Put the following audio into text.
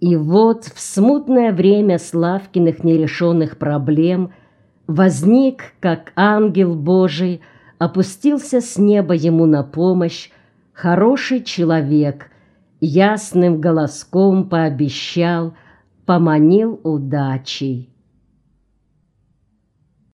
И вот в смутное время Славкиных нерешенных проблем возник, как ангел Божий, опустился с неба ему на помощь хороший человек, ясным голоском пообещал, поманил удачей.